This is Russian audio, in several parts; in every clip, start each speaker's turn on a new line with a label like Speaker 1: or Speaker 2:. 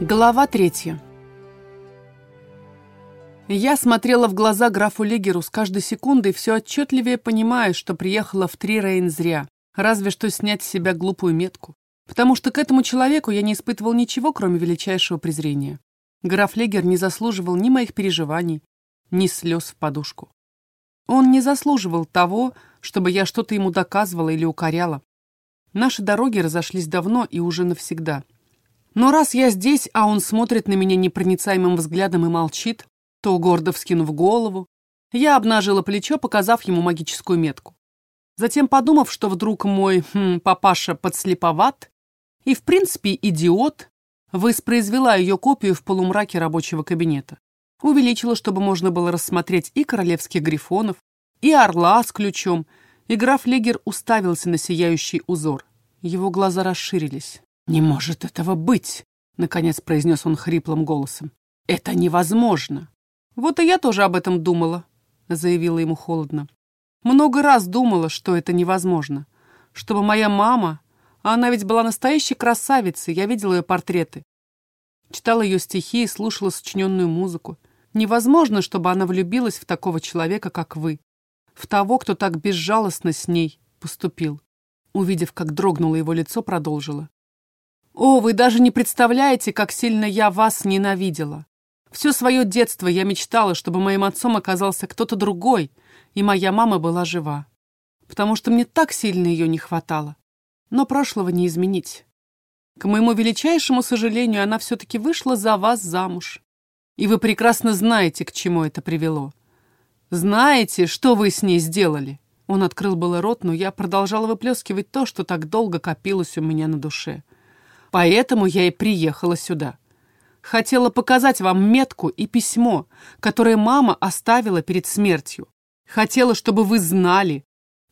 Speaker 1: Глава третья. Я смотрела в глаза графу Лигеру с каждой секундой, все отчетливее понимая, что приехала в Трирейн зря, разве что снять с себя глупую метку. Потому что к этому человеку я не испытывал ничего, кроме величайшего презрения. Граф Легер не заслуживал ни моих переживаний, ни слез в подушку. Он не заслуживал того, чтобы я что-то ему доказывала или укоряла. Наши дороги разошлись давно и уже навсегда — но раз я здесь, а он смотрит на меня непроницаемым взглядом и молчит, то, гордо вскинув голову, я обнажила плечо, показав ему магическую метку. Затем, подумав, что вдруг мой хм, папаша подслеповат и, в принципе, идиот, воспроизвела ее копию в полумраке рабочего кабинета. Увеличила, чтобы можно было рассмотреть и королевских грифонов, и орла с ключом, и граф Легер уставился на сияющий узор. Его глаза расширились. «Не может этого быть!» — наконец произнес он хриплым голосом. «Это невозможно!» «Вот и я тоже об этом думала», — заявила ему холодно. «Много раз думала, что это невозможно. Чтобы моя мама, а она ведь была настоящей красавицей, я видела ее портреты. Читала ее стихи и слушала сочиненную музыку. Невозможно, чтобы она влюбилась в такого человека, как вы. В того, кто так безжалостно с ней поступил. Увидев, как дрогнуло его лицо, продолжила. О, вы даже не представляете, как сильно я вас ненавидела. Все свое детство я мечтала, чтобы моим отцом оказался кто-то другой, и моя мама была жива. Потому что мне так сильно ее не хватало. Но прошлого не изменить. К моему величайшему сожалению, она все-таки вышла за вас замуж. И вы прекрасно знаете, к чему это привело. Знаете, что вы с ней сделали?» Он открыл было рот, но я продолжала выплескивать то, что так долго копилось у меня на душе. Поэтому я и приехала сюда. Хотела показать вам метку и письмо, которое мама оставила перед смертью. Хотела, чтобы вы знали.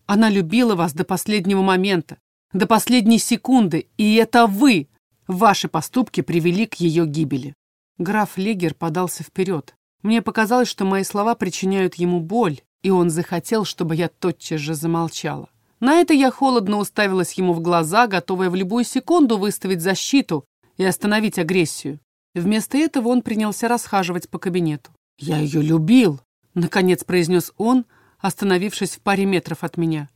Speaker 1: Она любила вас до последнего момента, до последней секунды, и это вы, ваши поступки привели к ее гибели. Граф Лигер подался вперед. Мне показалось, что мои слова причиняют ему боль, и он захотел, чтобы я тотчас же замолчала. На это я холодно уставилась ему в глаза, готовая в любую секунду выставить защиту и остановить агрессию. Вместо этого он принялся расхаживать по кабинету. «Я ее любил», — наконец произнес он, остановившись в паре метров от меня.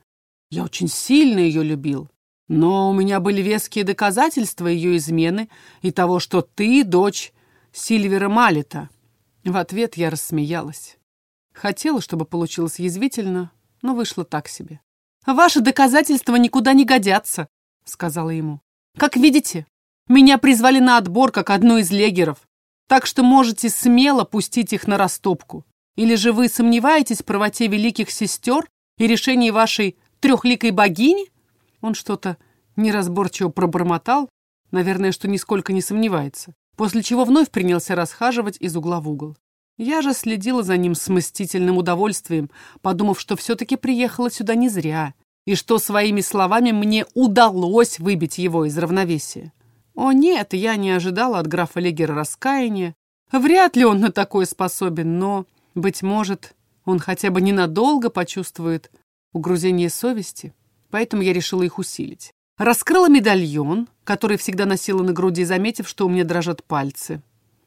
Speaker 1: «Я очень сильно ее любил, но у меня были веские доказательства ее измены и того, что ты дочь Сильвера Малита». В ответ я рассмеялась. Хотела, чтобы получилось язвительно, но вышло так себе. «Ваши доказательства никуда не годятся», — сказала ему. «Как видите, меня призвали на отбор как одну из легеров, так что можете смело пустить их на растопку. Или же вы сомневаетесь в правоте великих сестер и решении вашей трехликой богини?» Он что-то неразборчиво пробормотал, наверное, что нисколько не сомневается, после чего вновь принялся расхаживать из угла в угол. Я же следила за ним с мстительным удовольствием, подумав, что все-таки приехала сюда не зря, и что своими словами мне удалось выбить его из равновесия. О нет, я не ожидала от графа Легера раскаяния. Вряд ли он на такое способен, но, быть может, он хотя бы ненадолго почувствует угрузение совести, поэтому я решила их усилить. Раскрыла медальон, который всегда носила на груди, заметив, что у меня дрожат пальцы.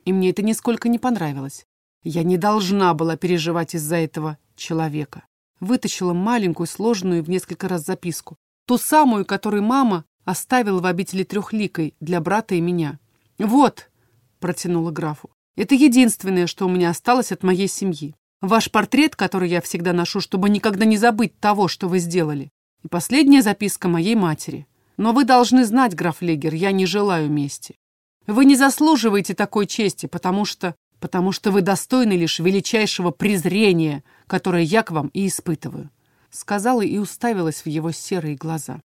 Speaker 1: И мне это нисколько не понравилось. Я не должна была переживать из-за этого человека. Вытащила маленькую, сложную в несколько раз записку. Ту самую, которую мама оставила в обители трехликой для брата и меня. «Вот», — протянула графу, — «это единственное, что у меня осталось от моей семьи. Ваш портрет, который я всегда ношу, чтобы никогда не забыть того, что вы сделали. И последняя записка моей матери. Но вы должны знать, граф Легер, я не желаю мести. Вы не заслуживаете такой чести, потому что потому что вы достойны лишь величайшего презрения, которое я к вам и испытываю», — сказала и уставилась в его серые глаза.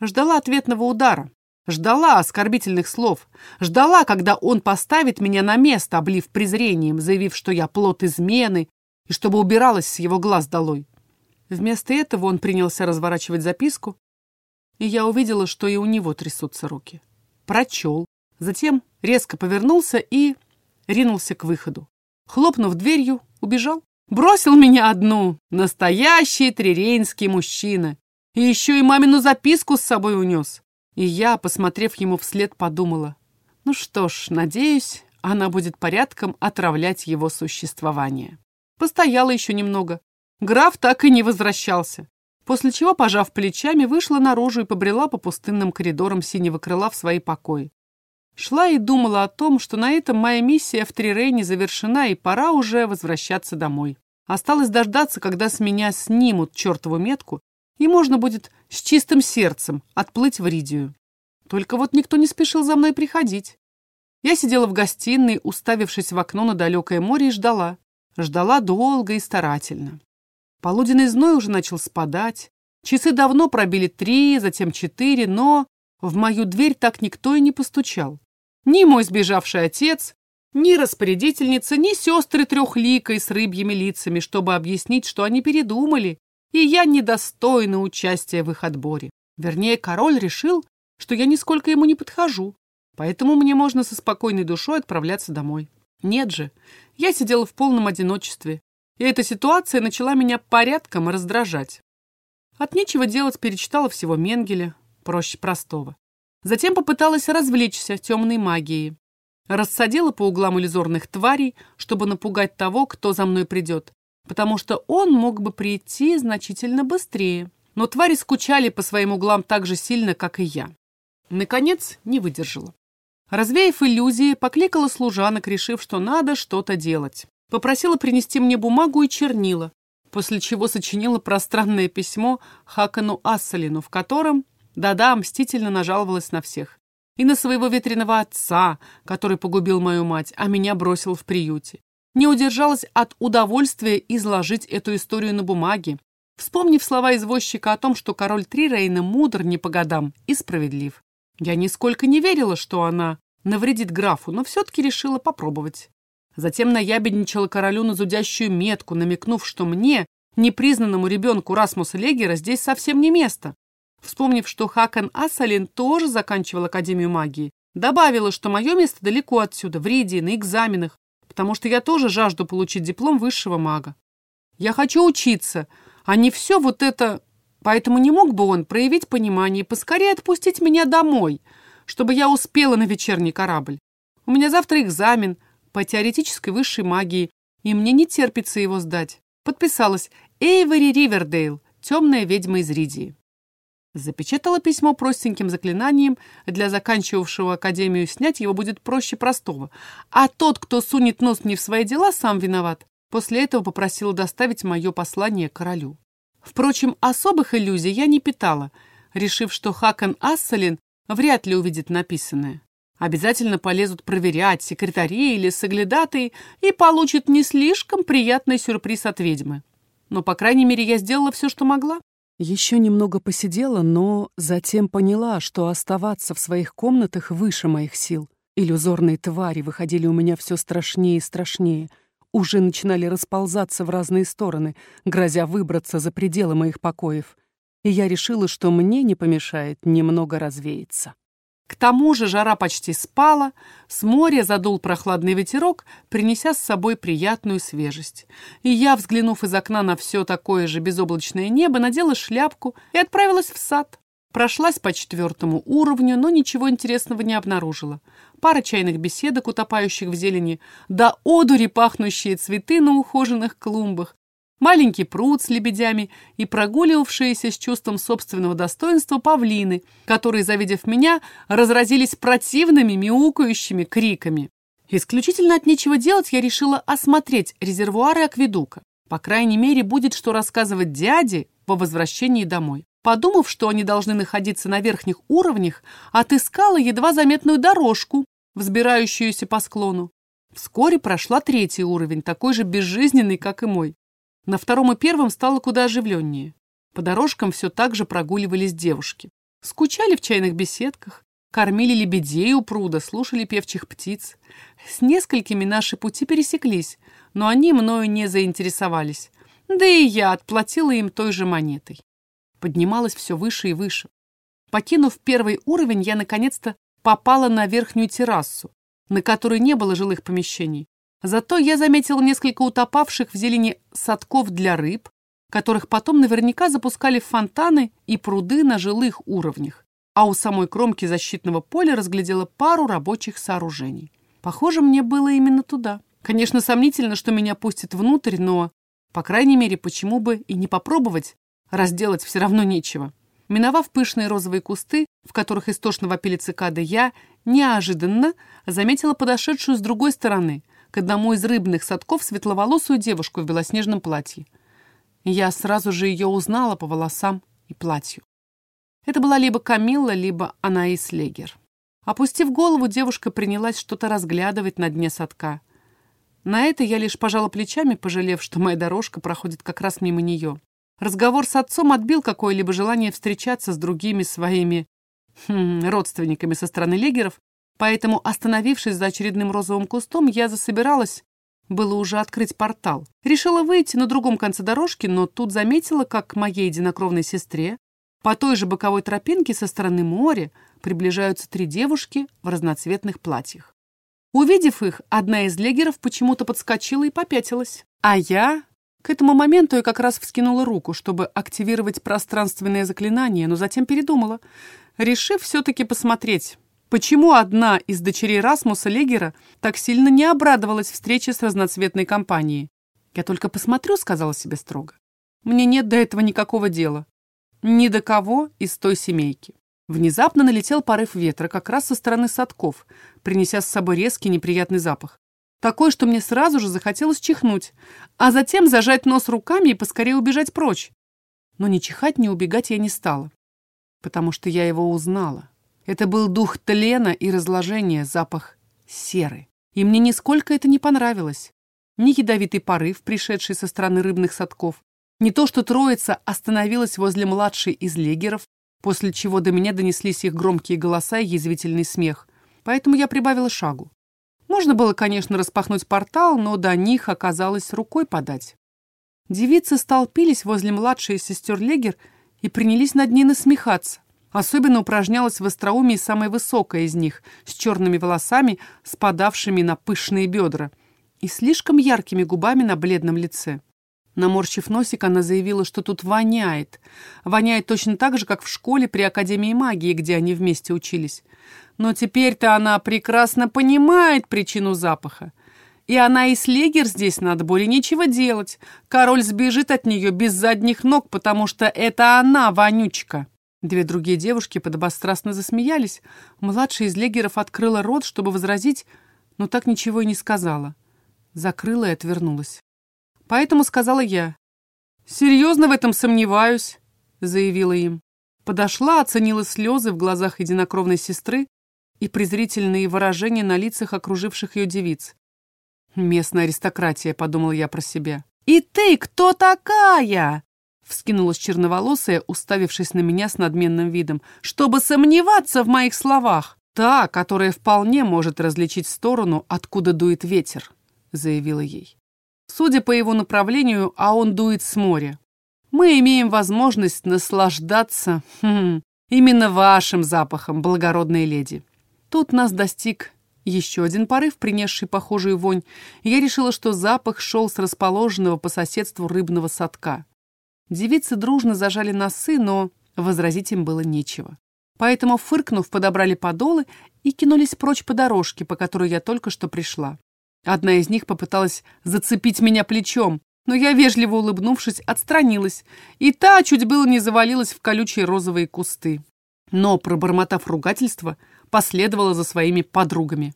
Speaker 1: Ждала ответного удара, ждала оскорбительных слов, ждала, когда он поставит меня на место, облив презрением, заявив, что я плод измены, и чтобы убиралась с его глаз долой. Вместо этого он принялся разворачивать записку, и я увидела, что и у него трясутся руки. Прочел, затем резко повернулся и ринулся к выходу. Хлопнув дверью, убежал. Бросил меня одну. Настоящий трирейнский мужчина. И еще и мамину записку с собой унес. И я, посмотрев ему вслед, подумала. Ну что ж, надеюсь, она будет порядком отравлять его существование. Постояла еще немного. Граф так и не возвращался. После чего, пожав плечами, вышла наружу и побрела по пустынным коридорам синего крыла в свои покои. Шла и думала о том, что на этом моя миссия в Трирейне завершена, и пора уже возвращаться домой. Осталось дождаться, когда с меня снимут чертову метку, и можно будет с чистым сердцем отплыть в Ридию. Только вот никто не спешил за мной приходить. Я сидела в гостиной, уставившись в окно на далекое море, и ждала. Ждала долго и старательно. Полуденный зной уже начал спадать. Часы давно пробили три, затем четыре, но в мою дверь так никто и не постучал. Ни мой сбежавший отец, ни распорядительница, ни сестры трехликой с рыбьими лицами, чтобы объяснить, что они передумали, и я недостойна участия в их отборе. Вернее, король решил, что я нисколько ему не подхожу, поэтому мне можно со спокойной душой отправляться домой. Нет же, я сидела в полном одиночестве, и эта ситуация начала меня порядком раздражать. От нечего делать перечитала всего Менгеля, проще простого. Затем попыталась развлечься темной магией. Рассадила по углам иллюзорных тварей, чтобы напугать того, кто за мной придет, потому что он мог бы прийти значительно быстрее. Но твари скучали по своим углам так же сильно, как и я. Наконец, не выдержала. Развеяв иллюзии, покликала служанок, решив, что надо что-то делать. Попросила принести мне бумагу и чернила, после чего сочинила пространное письмо Хакану Ассалину, в котором, да-да, мстительно нажаловалась на всех. И на своего ветреного отца, который погубил мою мать, а меня бросил в приюте. Не удержалась от удовольствия изложить эту историю на бумаге, вспомнив слова извозчика о том, что король Трирейна мудр не по годам и справедлив. Я нисколько не верила, что она навредит графу, но все-таки решила попробовать. Затем наябедничала королю на зудящую метку, намекнув, что мне, непризнанному ребенку Расмуса Легера, здесь совсем не место. Вспомнив, что Хакан Асалин тоже заканчивал Академию магии, добавила, что мое место далеко отсюда, в Ридии, на экзаменах, потому что я тоже жажду получить диплом высшего мага. Я хочу учиться, а не все вот это Поэтому не мог бы он проявить понимание и поскорее отпустить меня домой, чтобы я успела на вечерний корабль. У меня завтра экзамен по теоретической высшей магии, и мне не терпится его сдать. Подписалась Эйвори Ривердейл, темная ведьма из Ридии. Запечатала письмо простеньким заклинанием, для заканчивавшего академию снять его будет проще простого. А тот, кто сунет нос не в свои дела, сам виноват. После этого попросила доставить мое послание королю. Впрочем, особых иллюзий я не питала, решив, что Хакан Ассалин вряд ли увидит написанное. Обязательно полезут проверять секретари или соглядатые и получат не слишком приятный сюрприз от ведьмы. Но, по крайней мере, я сделала все, что могла.
Speaker 2: Еще немного посидела, но затем поняла, что оставаться в своих комнатах выше моих сил. Иллюзорные твари выходили у меня все страшнее и страшнее — уже начинали расползаться в разные стороны, грозя выбраться за пределы моих покоев. И я решила, что мне не помешает немного развеяться.
Speaker 1: К тому же жара почти спала, с моря задул прохладный ветерок, принеся с собой приятную свежесть. И я, взглянув из окна на все такое же безоблачное небо, надела шляпку и отправилась в сад. Прошлась по четвертому уровню, но ничего интересного не обнаружила. Пара чайных беседок, утопающих в зелени, да одури пахнущие цветы на ухоженных клумбах, маленький пруд с лебедями и прогуливавшиеся с чувством собственного достоинства павлины, которые, завидев меня, разразились противными мяукающими криками. Исключительно от нечего делать я решила осмотреть резервуары акведука. По крайней мере, будет что рассказывать дяде по возвращении домой. Подумав, что они должны находиться на верхних уровнях, отыскала едва заметную дорожку, взбирающуюся по склону. Вскоре прошла третий уровень, такой же безжизненный, как и мой. На втором и первом стало куда оживленнее. По дорожкам все так же прогуливались девушки. Скучали в чайных беседках, кормили лебедей у пруда, слушали певчих птиц. С несколькими наши пути пересеклись, но они мною не заинтересовались. Да и я отплатила им той же монетой поднималась все выше и выше. Покинув первый уровень, я наконец-то попала на верхнюю террасу, на которой не было жилых помещений. Зато я заметила несколько утопавших в зелени садков для рыб, которых потом наверняка запускали в фонтаны и пруды на жилых уровнях. а у самой кромки защитного поля разглядела пару рабочих сооружений. Похоже, мне было именно туда. Конечно, сомнительно, что меня пустят внутрь, но, по крайней мере, почему бы и не попробовать? Разделать все равно нечего. Миновав пышные розовые кусты, в которых истошно вопили цикады, я неожиданно заметила подошедшую с другой стороны к одному из рыбных садков светловолосую девушку в белоснежном платье. Я сразу же ее узнала по волосам и платью. Это была либо Камилла, либо Анаис Легер. Опустив голову, девушка принялась что-то разглядывать на дне садка. На это я лишь пожала плечами, пожалев, что моя дорожка проходит как раз мимо нее. Разговор с отцом отбил какое-либо желание встречаться с другими своими хм, родственниками со стороны легеров, поэтому, остановившись за очередным розовым кустом, я засобиралась, было уже открыть портал. Решила выйти на другом конце дорожки, но тут заметила, как к моей единокровной сестре по той же боковой тропинке со стороны моря приближаются три девушки в разноцветных платьях. Увидев их, одна из легеров почему-то подскочила и попятилась. А я к этому моменту я как раз вскинула руку, чтобы активировать пространственное заклинание, но затем передумала, решив все-таки посмотреть, почему одна из дочерей Расмуса Легера так сильно не обрадовалась встрече с разноцветной компанией. «Я только посмотрю», — сказала себе строго. «Мне нет до этого никакого дела. Ни до кого из той семейки». Внезапно налетел порыв ветра как раз со стороны садков, принеся с собой резкий неприятный запах. Такой, что мне сразу же захотелось чихнуть, а затем зажать нос руками и поскорее убежать прочь. Но ни чихать, ни убегать я не стала, потому что я его узнала. Это был дух тлена и разложения, запах серы. И мне нисколько это не понравилось. Ни ядовитый порыв, пришедший со стороны рыбных садков, не то, что троица остановилась возле младшей из легеров, после чего до меня донеслись их громкие голоса и язвительный смех. Поэтому я прибавила шагу. Можно было, конечно, распахнуть портал, но до них оказалось рукой подать. Девицы столпились возле младшей сестер Легер и принялись над ней насмехаться. Особенно упражнялась в остроумии самая высокая из них, с черными волосами, спадавшими на пышные бедра, и слишком яркими губами на бледном лице. Наморщив носик, она заявила, что тут воняет. Воняет точно так же, как в школе при Академии магии, где они вместе учились. Но теперь-то она прекрасно понимает причину запаха. И она и слегер здесь надо более нечего делать. Король сбежит от нее без задних ног, потому что это она, вонючка. Две другие девушки подобострастно засмеялись. Младшая из легеров открыла рот, чтобы возразить, но так ничего и не сказала. Закрыла и отвернулась. Поэтому сказала я. «Серьезно в этом сомневаюсь», — заявила им. Подошла, оценила слезы в глазах единокровной сестры и презрительные выражения на лицах окруживших ее девиц. «Местная аристократия», — подумал я про себя. «И ты кто такая?» — вскинулась черноволосая, уставившись на меня с надменным видом. «Чтобы сомневаться в моих словах!» «Та, которая вполне может различить сторону, откуда дует ветер», — заявила ей. Судя по его направлению, а он дует с моря. Мы имеем возможность наслаждаться хм, именно вашим запахом, благородная леди. Тут нас достиг еще один порыв, принесший похожую вонь, я решила, что запах шел с расположенного по соседству рыбного садка. Девицы дружно зажали носы, но возразить им было нечего. Поэтому, фыркнув, подобрали подолы и кинулись прочь по дорожке, по которой я только что пришла. Одна из них попыталась зацепить меня плечом, но я, вежливо улыбнувшись, отстранилась, и та чуть было не завалилась в колючие розовые кусты. Но, пробормотав ругательство, последовала за своими подругами.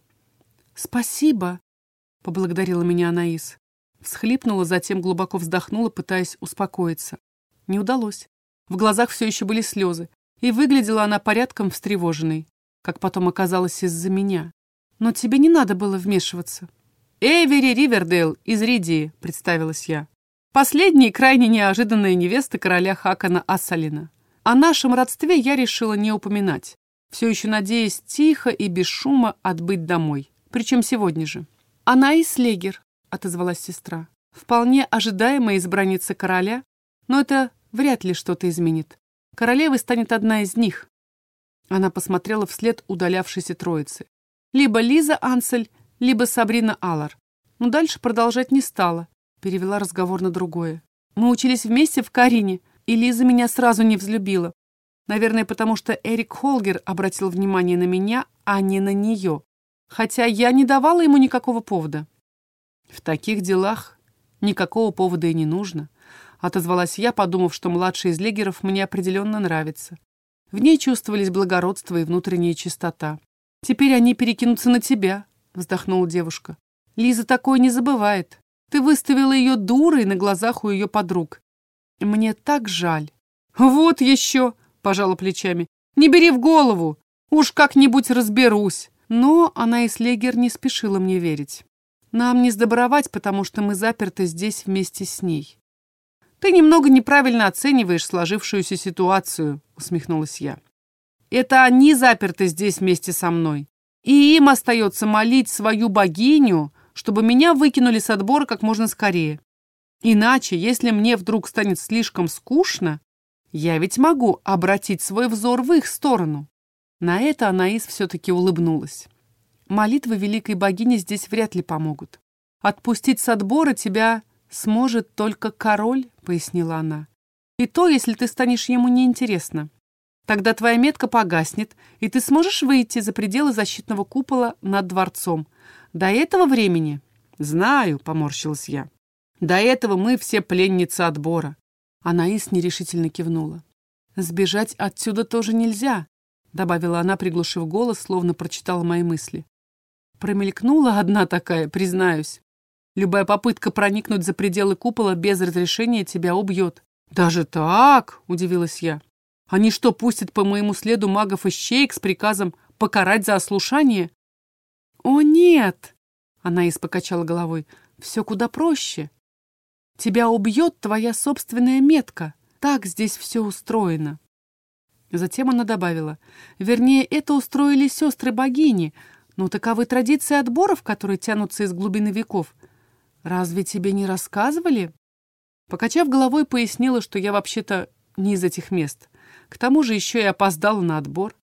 Speaker 1: «Спасибо», — поблагодарила меня Анаис. Всхлипнула, затем глубоко вздохнула, пытаясь успокоиться. Не удалось. В глазах все еще были слезы, и выглядела она порядком встревоженной, как потом оказалось из-за меня. Но тебе не надо было вмешиваться. «Эвери Ривердейл из Ридии», — представилась я. Последняя крайне неожиданная невеста короля Хакана Ассалина. О нашем родстве я решила не упоминать, все еще надеясь тихо и без шума отбыть домой, причем сегодня же. «Она и Слегер», — отозвалась сестра. «Вполне ожидаемая избранница короля, но это вряд ли что-то изменит. Королевой станет одна из них». Она посмотрела вслед удалявшейся троицы. Либо Лиза Ансель, либо Сабрина Аллар. Но дальше продолжать не стала, перевела разговор на другое. Мы учились вместе в Карине, и Лиза меня сразу не взлюбила. Наверное, потому что Эрик Холгер обратил внимание на меня, а не на нее. Хотя я не давала ему никакого повода. В таких делах никакого повода и не нужно. Отозвалась я, подумав, что младший из легеров мне определенно нравится. В ней чувствовались благородство и внутренняя чистота. «Теперь они перекинутся на тебя», — вздохнула девушка. «Лиза такое не забывает. Ты выставила ее дурой на глазах у ее подруг. Мне так жаль». «Вот еще!» пожала плечами. «Не бери в голову! Уж как-нибудь разберусь!» Но она и Слегер не спешила мне верить. «Нам не сдобровать, потому что мы заперты здесь вместе с ней». «Ты немного неправильно оцениваешь сложившуюся ситуацию», — усмехнулась я. «Это они заперты здесь вместе со мной. И им остается молить свою богиню, чтобы меня выкинули с отбора как можно скорее. Иначе, если мне вдруг станет слишком скучно, я ведь могу обратить свой взор в их сторону. На это Анаис все-таки улыбнулась. Молитвы великой богини здесь вряд ли помогут. Отпустить с отбора тебя сможет только король, пояснила она. И то, если ты станешь ему неинтересна. Тогда твоя метка погаснет, и ты сможешь выйти за пределы защитного купола над дворцом. До этого времени... Знаю, поморщилась я. До этого мы все пленницы отбора. Анаис нерешительно кивнула. «Сбежать отсюда тоже нельзя», — добавила она, приглушив голос, словно прочитала мои мысли. Промелькнула одна такая, признаюсь. Любая попытка проникнуть за пределы купола без разрешения тебя убьет. «Даже так?» — удивилась я. «Они что, пустят по моему следу магов и щейк с приказом покарать за ослушание?» «О, нет!» — она покачала головой. «Все куда проще. Тебя убьет твоя собственная метка. Так здесь все устроено. Затем она добавила, вернее, это устроили сестры богини, но таковы традиции отборов, которые тянутся из глубины веков. Разве тебе не рассказывали? Покачав головой, пояснила, что я вообще-то не из этих мест. К тому же еще и опоздала на отбор.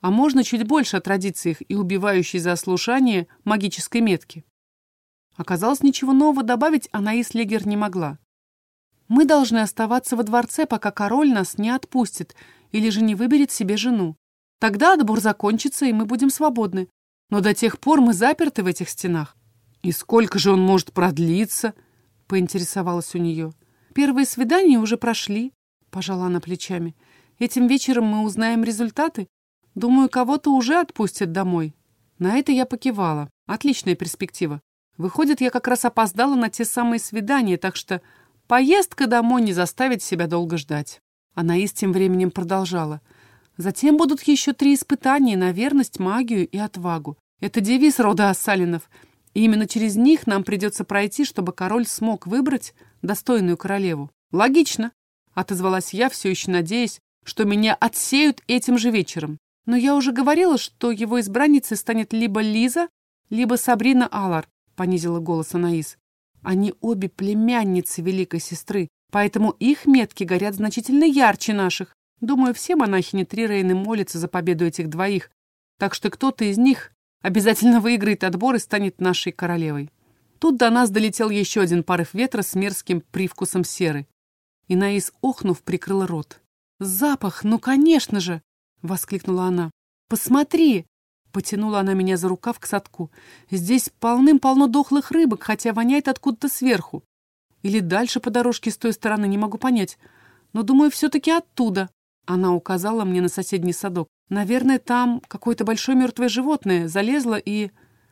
Speaker 1: А можно чуть больше о традициях и убивающей за ослушание магической метки. Оказалось, ничего нового добавить Анаис Легер не могла. «Мы должны оставаться во дворце, пока король нас не отпустит или же не выберет себе жену. Тогда отбор закончится, и мы будем свободны. Но до тех пор мы заперты в этих стенах». «И сколько же он может продлиться?» — поинтересовалась у нее. «Первые свидания уже прошли», — пожала она плечами. «Этим вечером мы узнаем результаты. Думаю, кого-то уже отпустят домой». На это я покивала. Отличная перспектива. Выходит, я как раз опоздала на те самые свидания, так что поездка домой не заставит себя долго ждать. Анаис тем временем продолжала. Затем будут еще три испытания на верность, магию и отвагу. Это девиз рода Ассалинов. И именно через них нам придется пройти, чтобы король смог выбрать достойную королеву. Логично, отозвалась я, все еще надеясь, что меня отсеют этим же вечером. Но я уже говорила, что его избранницей станет либо Лиза, либо Сабрина Алар понизила голос Анаис. Они обе племянницы великой сестры, поэтому их метки горят значительно ярче наших. Думаю, все монахини Трирейны молятся за победу этих двоих, так что кто-то из них обязательно выиграет отбор и станет нашей королевой. Тут до нас долетел еще один порыв ветра с мерзким привкусом серы. И Наис, охнув, прикрыла рот. «Запах, ну, конечно же!» — воскликнула она. «Посмотри, Потянула она меня за рукав к садку. Здесь полным-полно дохлых рыбок, хотя воняет откуда-то сверху. Или дальше по дорожке с той стороны, не могу понять. Но, думаю, все-таки оттуда. Она указала мне на соседний садок. Наверное, там какое-то большое мертвое животное залезло и...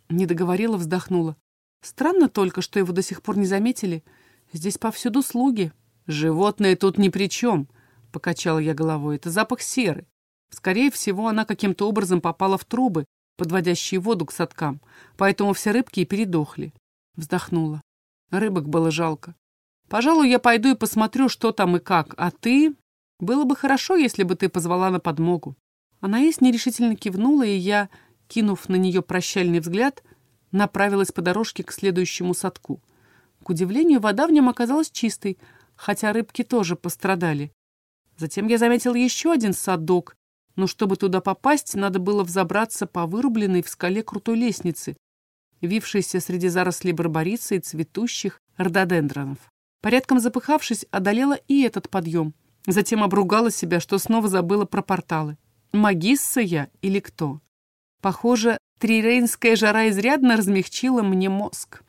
Speaker 1: Не договорила, вздохнула. Странно только, что его до сих пор не заметили. Здесь повсюду слуги. Животное тут ни при чем, покачала я головой. Это запах серы. Скорее всего, она каким-то образом попала в трубы, подводящие воду к садкам, поэтому все рыбки и передохли. Вздохнула. Рыбок было жалко. Пожалуй, я пойду и посмотрю, что там и как, а ты... Было бы хорошо, если бы ты позвала на подмогу. Анаис нерешительно кивнула, и я, кинув на нее прощальный взгляд, направилась по дорожке к следующему садку. К удивлению, вода в нем оказалась чистой, хотя рыбки тоже пострадали. Затем я заметил еще один садок, но чтобы туда попасть, надо было взобраться по вырубленной в скале крутой лестнице, вившейся среди зарослей барбариса и цветущих рододендронов. Порядком запыхавшись, одолела и этот подъем. Затем обругала себя, что снова забыла про порталы. Магисса я или кто? Похоже, трирейнская жара изрядно размягчила мне мозг.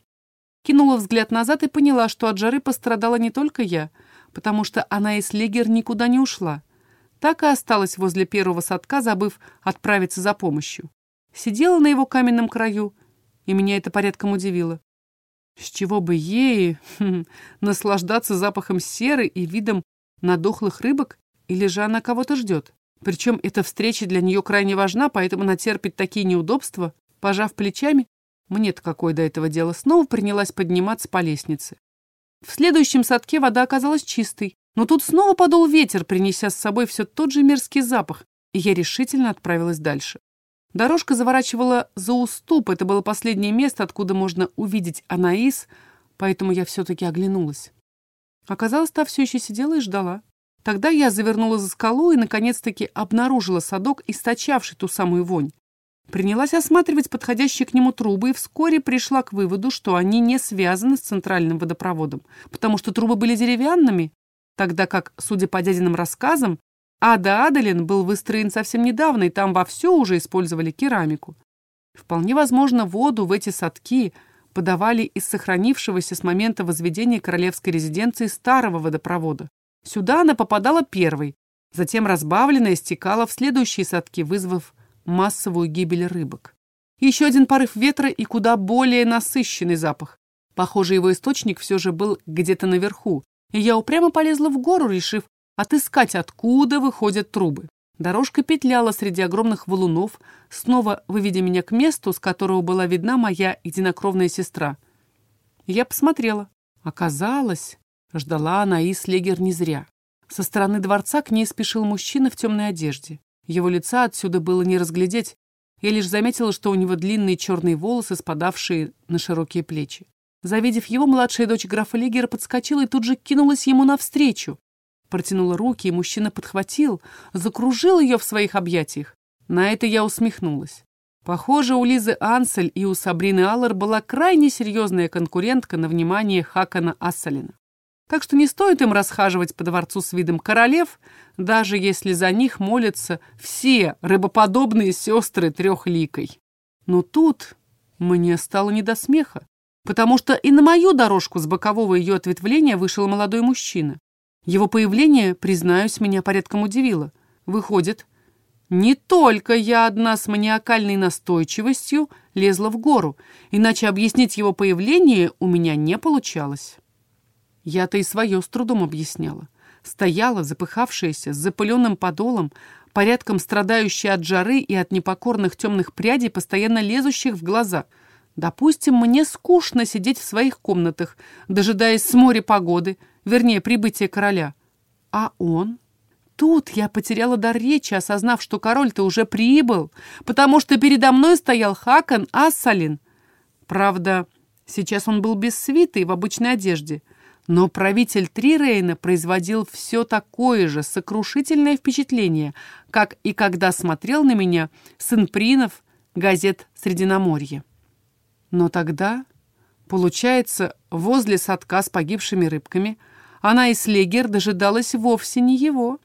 Speaker 1: Кинула взгляд назад и поняла, что от жары пострадала не только я, потому что она из Легер никуда не ушла. Так и осталась возле первого садка, забыв отправиться за помощью. Сидела на его каменном краю, и меня это порядком удивило. С чего бы ей наслаждаться запахом серы и видом надохлых рыбок, или же она кого-то ждет? Причем эта встреча для нее крайне важна, поэтому она терпит такие неудобства. Пожав плечами, мне-то какое до этого дело, снова принялась подниматься по лестнице. В следующем садке вода оказалась чистой, но тут снова подул ветер, принеся с собой все тот же мерзкий запах, и я решительно отправилась дальше. Дорожка заворачивала за уступ, это было последнее место, откуда можно увидеть Анаис, поэтому я все-таки оглянулась. Оказалось, та все еще сидела и ждала. Тогда я завернула за скалу и, наконец-таки, обнаружила садок, источавший ту самую вонь. Принялась осматривать подходящие к нему трубы и вскоре пришла к выводу, что они не связаны с центральным водопроводом, потому что трубы были деревянными, тогда как, судя по дядиным рассказам, Ада Адалин был выстроен совсем недавно, и там вовсю уже использовали керамику. Вполне возможно, воду в эти садки подавали из сохранившегося с момента возведения королевской резиденции старого водопровода. Сюда она попадала первой, затем разбавленная стекала в следующие садки, вызвав массовую гибель рыбок. Еще один порыв ветра и куда более насыщенный запах. Похоже, его источник все же был где-то наверху, и я упрямо полезла в гору, решив отыскать, откуда выходят трубы. Дорожка петляла среди огромных валунов, снова выведя меня к месту, с которого была видна моя единокровная сестра. Я посмотрела. Оказалось, Ждала Анаис Легер не зря. Со стороны дворца к ней спешил мужчина в темной одежде. Его лица отсюда было не разглядеть. Я лишь заметила, что у него длинные черные волосы, спадавшие на широкие плечи. Завидев его, младшая дочь графа Легера подскочила и тут же кинулась ему навстречу. Протянула руки, и мужчина подхватил, закружил ее в своих объятиях. На это я усмехнулась. Похоже, у Лизы Ансель и у Сабрины Аллар была крайне серьезная конкурентка на внимание Хакана Ассалина. Так что не стоит им расхаживать по дворцу с видом королев, даже если за них молятся все рыбоподобные сестры трехликой. Но тут мне стало не до смеха, потому что и на мою дорожку с бокового ее ответвления вышел молодой мужчина. Его появление, признаюсь, меня порядком удивило. Выходит, не только я одна с маниакальной настойчивостью лезла в гору, иначе объяснить его появление у меня не получалось. Я-то и свое с трудом объясняла. Стояла, запыхавшаяся, с запыленным подолом, порядком страдающая от жары и от непокорных темных прядей, постоянно лезущих в глаза. Допустим, мне скучно сидеть в своих комнатах, дожидаясь с моря погоды, вернее, прибытия короля. А он? Тут я потеряла дар речи, осознав, что король-то уже прибыл, потому что передо мной стоял Хакан Ассалин. Правда, сейчас он был без свиты и в обычной одежде — но правитель Трирейна производил все такое же сокрушительное впечатление, как и когда смотрел на меня сын Принов газет «Срединоморье». Но тогда, получается, возле садка с погибшими рыбками она из Легер дожидалась вовсе не его.